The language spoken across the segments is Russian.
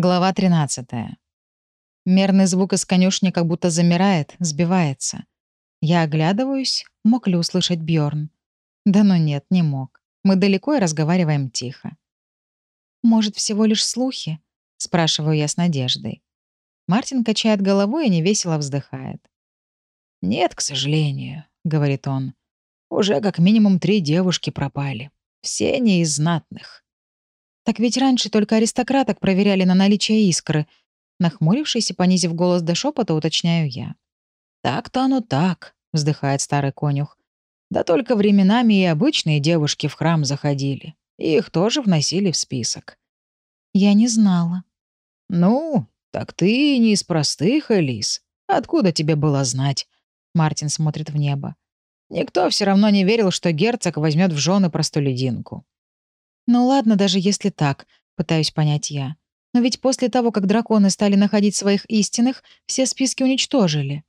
Глава 13. Мерный звук из конюшни как будто замирает, сбивается. Я оглядываюсь, мог ли услышать Бьорн. Да ну нет, не мог. Мы далеко и разговариваем тихо. «Может, всего лишь слухи?» — спрашиваю я с надеждой. Мартин качает головой и невесело вздыхает. «Нет, к сожалению», — говорит он. «Уже как минимум три девушки пропали. Все не из знатных. Так ведь раньше только аристократок проверяли на наличие искры. Нахмурившись и понизив голос до шепота, уточняю я. «Так-то оно так», — вздыхает старый конюх. «Да только временами и обычные девушки в храм заходили. И их тоже вносили в список». «Я не знала». «Ну, так ты не из простых, Элис. Откуда тебе было знать?» Мартин смотрит в небо. «Никто все равно не верил, что герцог возьмет в жены простолюдинку. Ну ладно, даже если так, пытаюсь понять я. Но ведь после того, как драконы стали находить своих истинных, все списки уничтожили.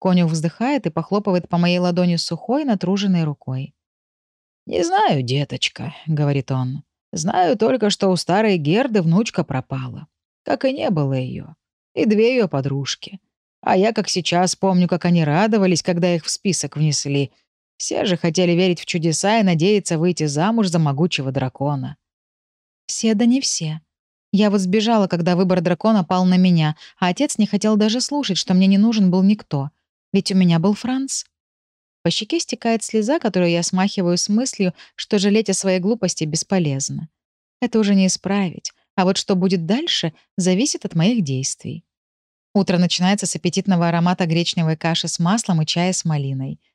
Конюх вздыхает и похлопывает по моей ладони сухой, натруженной рукой. «Не знаю, деточка», — говорит он. «Знаю только, что у старой Герды внучка пропала. Как и не было ее. И две ее подружки. А я, как сейчас, помню, как они радовались, когда их в список внесли — все же хотели верить в чудеса и надеяться выйти замуж за могучего дракона. Все да не все. Я вот сбежала, когда выбор дракона пал на меня, а отец не хотел даже слушать, что мне не нужен был никто. Ведь у меня был Франц. По щеке стекает слеза, которую я смахиваю с мыслью, что жалеть о своей глупости бесполезно. Это уже не исправить. А вот что будет дальше, зависит от моих действий. Утро начинается с аппетитного аромата гречневой каши с маслом и чая с малиной —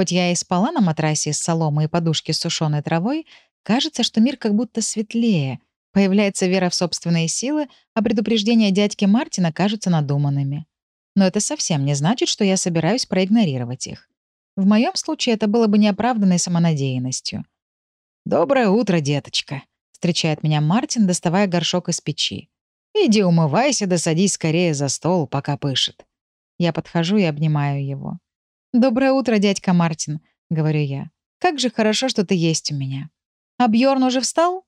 Хоть я и спала на матрасе из соломы и подушки с сушеной травой, кажется, что мир как будто светлее. Появляется вера в собственные силы, а предупреждения дядьки Мартина кажутся надуманными. Но это совсем не значит, что я собираюсь проигнорировать их. В моем случае это было бы неоправданной самонадеянностью. «Доброе утро, деточка», — встречает меня Мартин, доставая горшок из печи. «Иди умывайся да садись скорее за стол, пока пышет». Я подхожу и обнимаю его. «Доброе утро, дядька Мартин», — говорю я. «Как же хорошо, что ты есть у меня». «А Бьорн уже встал?»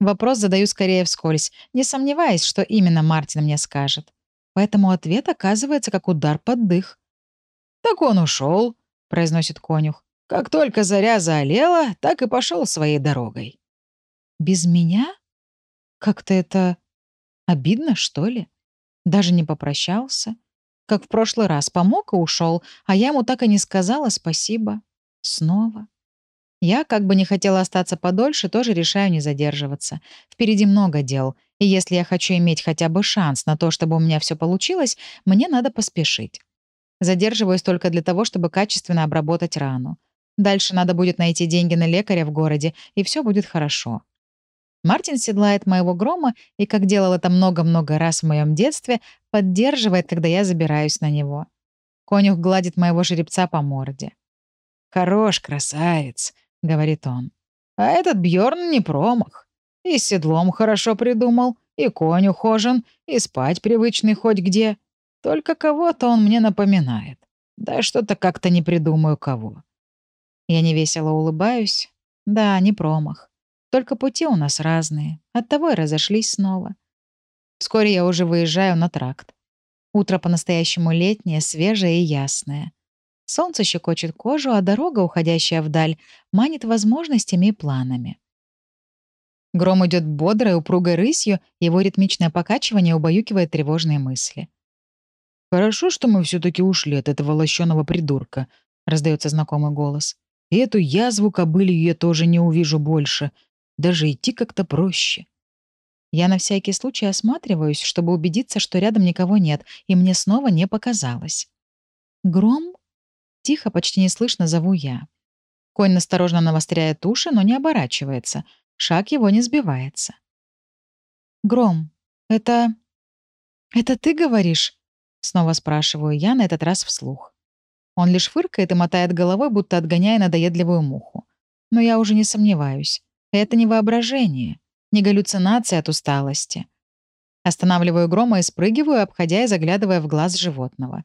Вопрос задаю скорее вскользь, не сомневаясь, что именно Мартин мне скажет. Поэтому ответ оказывается как удар под дых. «Так он ушел, произносит конюх. «Как только заря заолела, так и пошел своей дорогой». «Без меня? Как-то это обидно, что ли? Даже не попрощался?» Как в прошлый раз, помог и ушел, а я ему так и не сказала спасибо. Снова. Я, как бы не хотела остаться подольше, тоже решаю не задерживаться. Впереди много дел, и если я хочу иметь хотя бы шанс на то, чтобы у меня все получилось, мне надо поспешить. Задерживаюсь только для того, чтобы качественно обработать рану. Дальше надо будет найти деньги на лекаря в городе, и все будет хорошо. Мартин седлает моего грома и, как делал это много-много раз в моем детстве, поддерживает, когда я забираюсь на него. Конюх гладит моего жеребца по морде. «Хорош, красавец», — говорит он. «А этот Бьорн не промах. И седлом хорошо придумал, и конь ухожен, и спать привычный хоть где. Только кого-то он мне напоминает. Да что-то как-то не придумаю кого». Я невесело улыбаюсь. Да, не промах. Только пути у нас разные, оттого и разошлись снова. Вскоре я уже выезжаю на тракт. Утро по-настоящему летнее, свежее и ясное. Солнце щекочет кожу, а дорога, уходящая вдаль, манит возможностями и планами. Гром идет бодрой, упругой рысью, его ритмичное покачивание убаюкивает тревожные мысли. «Хорошо, что мы все таки ушли от этого лощеного придурка», — раздается знакомый голос. «И эту язву кобылью я тоже не увижу больше. Даже идти как-то проще. Я на всякий случай осматриваюсь, чтобы убедиться, что рядом никого нет, и мне снова не показалось. «Гром?» Тихо, почти неслышно зову я. Конь насторожно навостряет уши, но не оборачивается. Шаг его не сбивается. «Гром, это... это ты говоришь?» Снова спрашиваю я, на этот раз вслух. Он лишь фыркает и мотает головой, будто отгоняя надоедливую муху. Но я уже не сомневаюсь. Это не воображение, не галлюцинация от усталости. Останавливаю грома и спрыгиваю, обходя и заглядывая в глаз животного.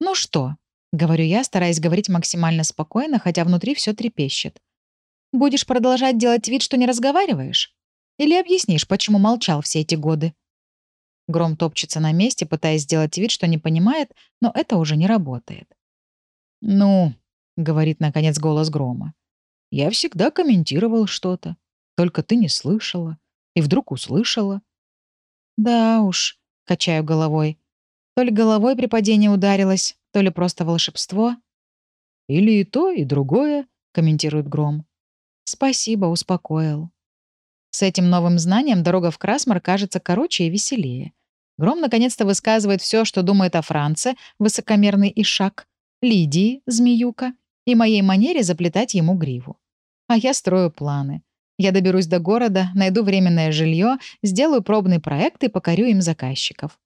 «Ну что?» — говорю я, стараясь говорить максимально спокойно, хотя внутри все трепещет. «Будешь продолжать делать вид, что не разговариваешь? Или объяснишь, почему молчал все эти годы? Гром топчется на месте, пытаясь сделать вид, что не понимает, но это уже не работает. «Ну», — говорит наконец голос Грома, — «я всегда комментировал что-то. Только ты не слышала. И вдруг услышала». «Да уж», — качаю головой. То ли головой при падении ударилась, то ли просто волшебство. «Или и то, и другое», — комментирует Гром. «Спасибо, успокоил». С этим новым знанием дорога в Красмар кажется короче и веселее. Гром наконец-то высказывает все, что думает о Франце, высокомерный Ишак, Лидии, змеюка, и моей манере заплетать ему гриву. А я строю планы. Я доберусь до города, найду временное жилье, сделаю пробный проект и покорю им заказчиков.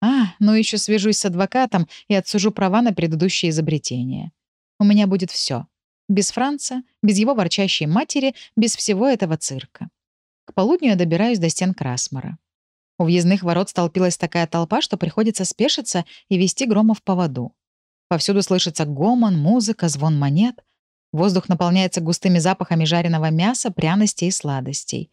А, ну еще свяжусь с адвокатом и отсужу права на предыдущее изобретение. У меня будет все. Без Франца, без его ворчащей матери, без всего этого цирка. К полудню я добираюсь до стен Красмара. У въездных ворот столпилась такая толпа, что приходится спешиться и вести грома в поводу. Повсюду слышится гомон, музыка, звон монет. Воздух наполняется густыми запахами жареного мяса, пряностей и сладостей.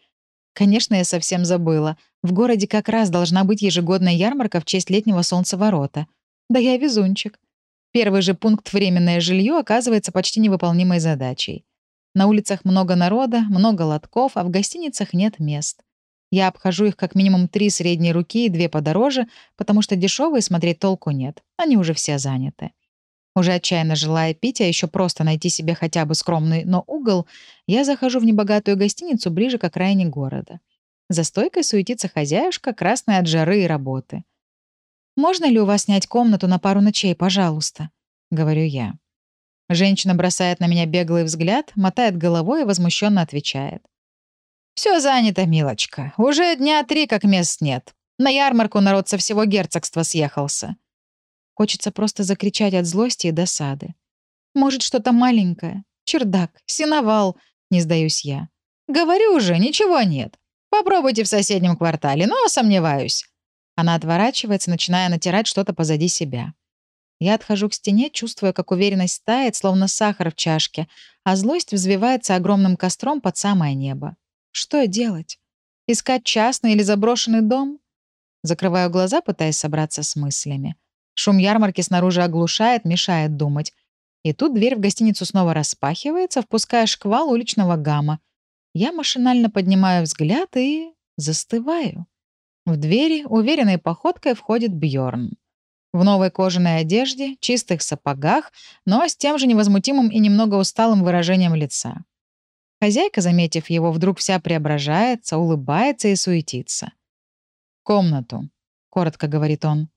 Конечно, я совсем забыла. В городе как раз должна быть ежегодная ярмарка в честь летнего солнцеворота. Да я везунчик. Первый же пункт «временное жилье» оказывается почти невыполнимой задачей. На улицах много народа, много лотков, а в гостиницах нет мест. Я обхожу их как минимум три средней руки и две подороже, потому что дешевые смотреть толку нет. Они уже все заняты. Уже отчаянно желая пить, а еще просто найти себе хотя бы скромный, но угол, я захожу в небогатую гостиницу ближе к окраине города. За стойкой суетится хозяюшка, красная от жары и работы. «Можно ли у вас снять комнату на пару ночей, пожалуйста?» — говорю я. Женщина бросает на меня беглый взгляд, мотает головой и возмущенно отвечает. «Все занято, милочка. Уже дня три как мест нет. На ярмарку народ со всего герцогства съехался». Хочется просто закричать от злости и досады. «Может, что-то маленькое? Чердак? Сеновал?» Не сдаюсь я. «Говорю уже, ничего нет. Попробуйте в соседнем квартале, но сомневаюсь». Она отворачивается, начиная натирать что-то позади себя. Я отхожу к стене, чувствуя, как уверенность тает, словно сахар в чашке, а злость взвивается огромным костром под самое небо. Что делать? Искать частный или заброшенный дом? Закрываю глаза, пытаясь собраться с мыслями. Шум ярмарки снаружи оглушает, мешает думать. И тут дверь в гостиницу снова распахивается, впуская шквал уличного гамма. Я машинально поднимаю взгляд и застываю. В двери уверенной походкой входит Бьорн в новой кожаной одежде, чистых сапогах, но с тем же невозмутимым и немного усталым выражением лица. Хозяйка, заметив его, вдруг вся преображается, улыбается и суетится. «Комнату», — коротко говорит он.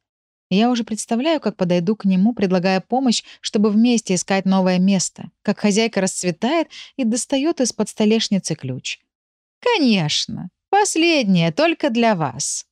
Я уже представляю, как подойду к нему, предлагая помощь, чтобы вместе искать новое место, как хозяйка расцветает и достает из-под столешницы ключ. «Конечно, последнее, только для вас».